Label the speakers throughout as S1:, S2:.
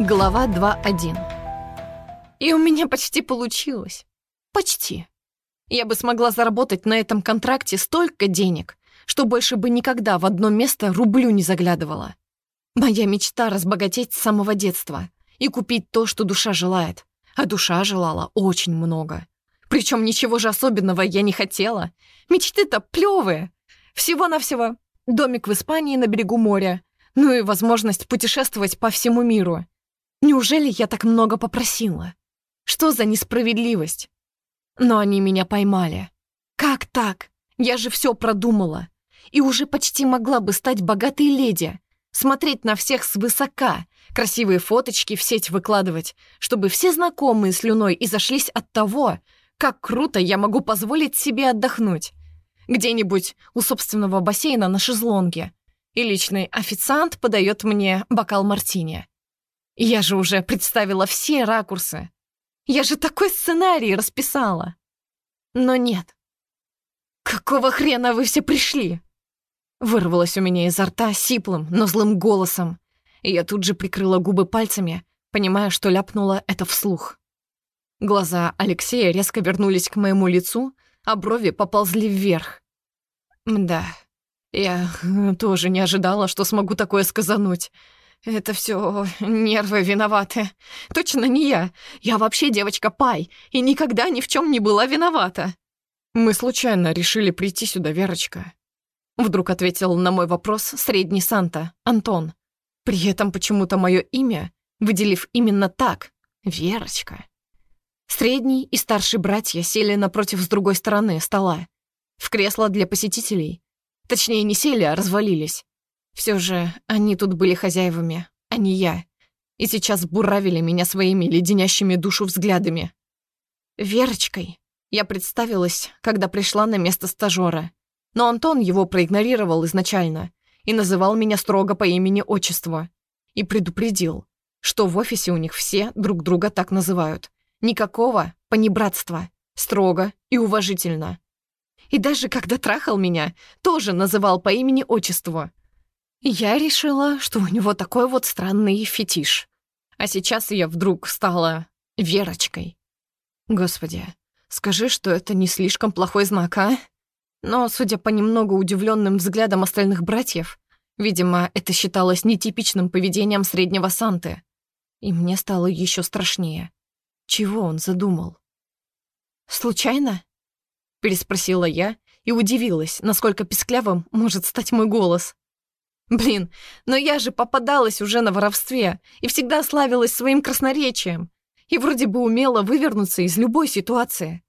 S1: Глава 2.1 И у меня почти получилось. Почти. Я бы смогла заработать на этом контракте столько денег, что больше бы никогда в одно место рублю не заглядывала. Моя мечта разбогатеть с самого детства и купить то, что душа желает. А душа желала очень много. Причем ничего же особенного я не хотела. Мечты-то плевые. Всего-навсего домик в Испании на берегу моря, ну и возможность путешествовать по всему миру. Неужели я так много попросила? Что за несправедливость? Но они меня поймали. Как так? Я же все продумала. И уже почти могла бы стать богатой леди. Смотреть на всех свысока, красивые фоточки в сеть выкладывать, чтобы все знакомые слюной изошлись от того, как круто я могу позволить себе отдохнуть. Где-нибудь у собственного бассейна на шезлонге. И личный официант подает мне бокал мартини. Я же уже представила все ракурсы. Я же такой сценарий расписала. Но нет. «Какого хрена вы все пришли?» Вырвалось у меня изо рта сиплым, но злым голосом. И я тут же прикрыла губы пальцами, понимая, что ляпнула это вслух. Глаза Алексея резко вернулись к моему лицу, а брови поползли вверх. Да, я тоже не ожидала, что смогу такое сказануть. Это все нервы виноваты. Точно не я. Я вообще девочка Пай и никогда ни в чем не была виновата. Мы случайно решили прийти сюда, Верочка. Вдруг ответил на мой вопрос средний Санта, Антон. При этом почему-то мое имя, выделив именно так, Верочка. Средний и старший братья сели напротив с другой стороны стола, в кресло для посетителей. Точнее, не сели, а развалились. Все же они тут были хозяевами, а не я. И сейчас буравили меня своими леденящими душу взглядами. Верочкой я представилась, когда пришла на место стажера. Но Антон его проигнорировал изначально и называл меня строго по имени-отчеству. И предупредил, что в офисе у них все друг друга так называют. Никакого понебратства, строго и уважительно. И даже когда трахал меня, тоже называл по имени-отчеству. Я решила, что у него такой вот странный фетиш. А сейчас я вдруг стала Верочкой. Господи, скажи, что это не слишком плохой знак, а? Но, судя по немного удивленным взглядам остальных братьев, видимо, это считалось нетипичным поведением среднего Санты. И мне стало еще страшнее. Чего он задумал? «Случайно?» — переспросила я и удивилась, насколько писклявым может стать мой голос. Блин, но я же попадалась уже на воровстве и всегда славилась своим красноречием. И вроде бы умела вывернуться из любой ситуации.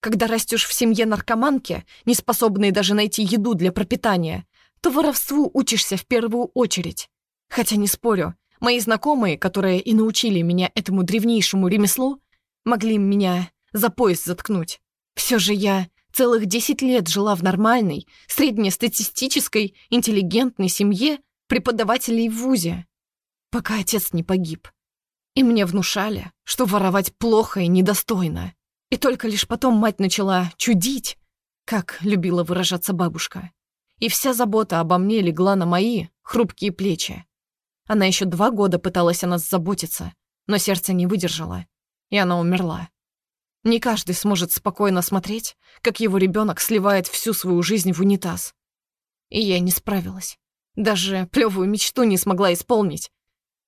S1: Когда растешь в семье наркоманки, не способной даже найти еду для пропитания, то воровству учишься в первую очередь. Хотя не спорю, мои знакомые, которые и научили меня этому древнейшему ремеслу, могли меня за пояс заткнуть. Все же я Целых десять лет жила в нормальной, среднестатистической, интеллигентной семье преподавателей в ВУЗе, пока отец не погиб. И мне внушали, что воровать плохо и недостойно. И только лишь потом мать начала чудить, как любила выражаться бабушка. И вся забота обо мне легла на мои хрупкие плечи. Она еще два года пыталась о нас заботиться, но сердце не выдержало, и она умерла. Не каждый сможет спокойно смотреть, как его ребенок сливает всю свою жизнь в унитаз. И я не справилась. Даже плевую мечту не смогла исполнить.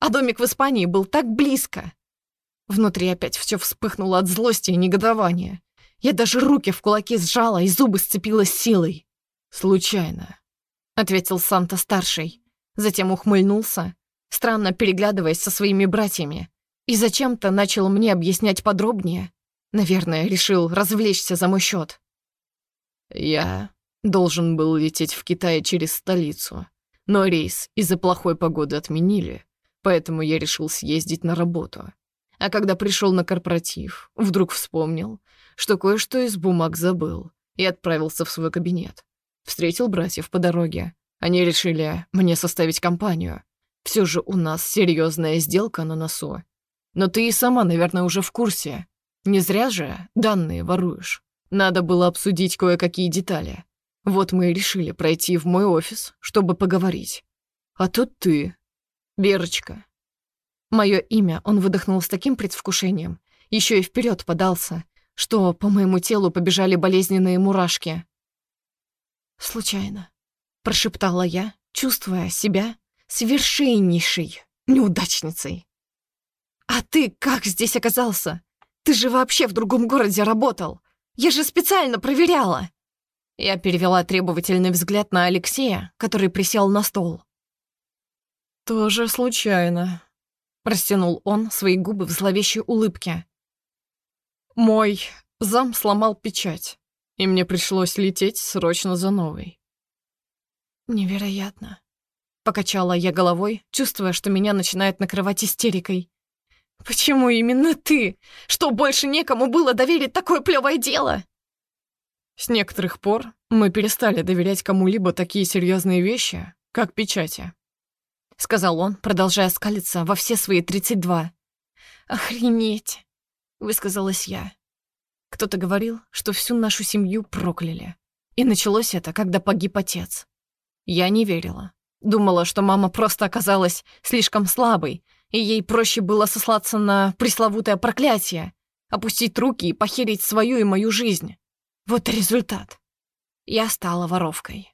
S1: А домик в Испании был так близко. Внутри опять все вспыхнуло от злости и негодования. Я даже руки в кулаки сжала и зубы сцепила силой. «Случайно», — ответил Санта-старший. Затем ухмыльнулся, странно переглядываясь со своими братьями, и зачем-то начал мне объяснять подробнее, Наверное, решил развлечься за мой счет. Я должен был лететь в Китай через столицу, но рейс из-за плохой погоды отменили, поэтому я решил съездить на работу. А когда пришел на корпоратив, вдруг вспомнил, что кое-что из бумаг забыл, и отправился в свой кабинет. Встретил братьев по дороге. Они решили мне составить компанию. Все же у нас серьезная сделка на носу. Но ты и сама, наверное, уже в курсе. Не зря же данные воруешь. Надо было обсудить кое-какие детали. Вот мы и решили пройти в мой офис, чтобы поговорить. А тут ты, Берочка. Мое имя он выдохнул с таким предвкушением, еще и вперед подался, что по моему телу побежали болезненные мурашки. «Случайно», — прошептала я, чувствуя себя совершеннейшей неудачницей. «А ты как здесь оказался? Ты же вообще в другом городе работал. Я же специально проверяла!» Я перевела требовательный взгляд на Алексея, который присел на стол.
S2: «Тоже случайно», — растянул он свои губы в зловещей улыбке. «Мой зам сломал печать, и мне пришлось лететь срочно за новой».
S1: «Невероятно», — покачала я головой, чувствуя, что меня начинает накрывать истерикой. «Почему именно ты? Что, больше некому было доверить такое плевое дело?»
S2: С некоторых пор мы перестали доверять кому-либо такие серьезные вещи, как печати.
S1: Сказал он, продолжая скалиться во все свои тридцать два. «Охренеть!» — высказалась я. Кто-то говорил, что всю нашу семью прокляли. И началось это, когда погиб отец. Я не верила. Думала, что мама просто оказалась слишком слабой, и ей проще было сослаться на пресловутое проклятие, опустить руки и похерить свою и мою жизнь. Вот результат. Я стала воровкой.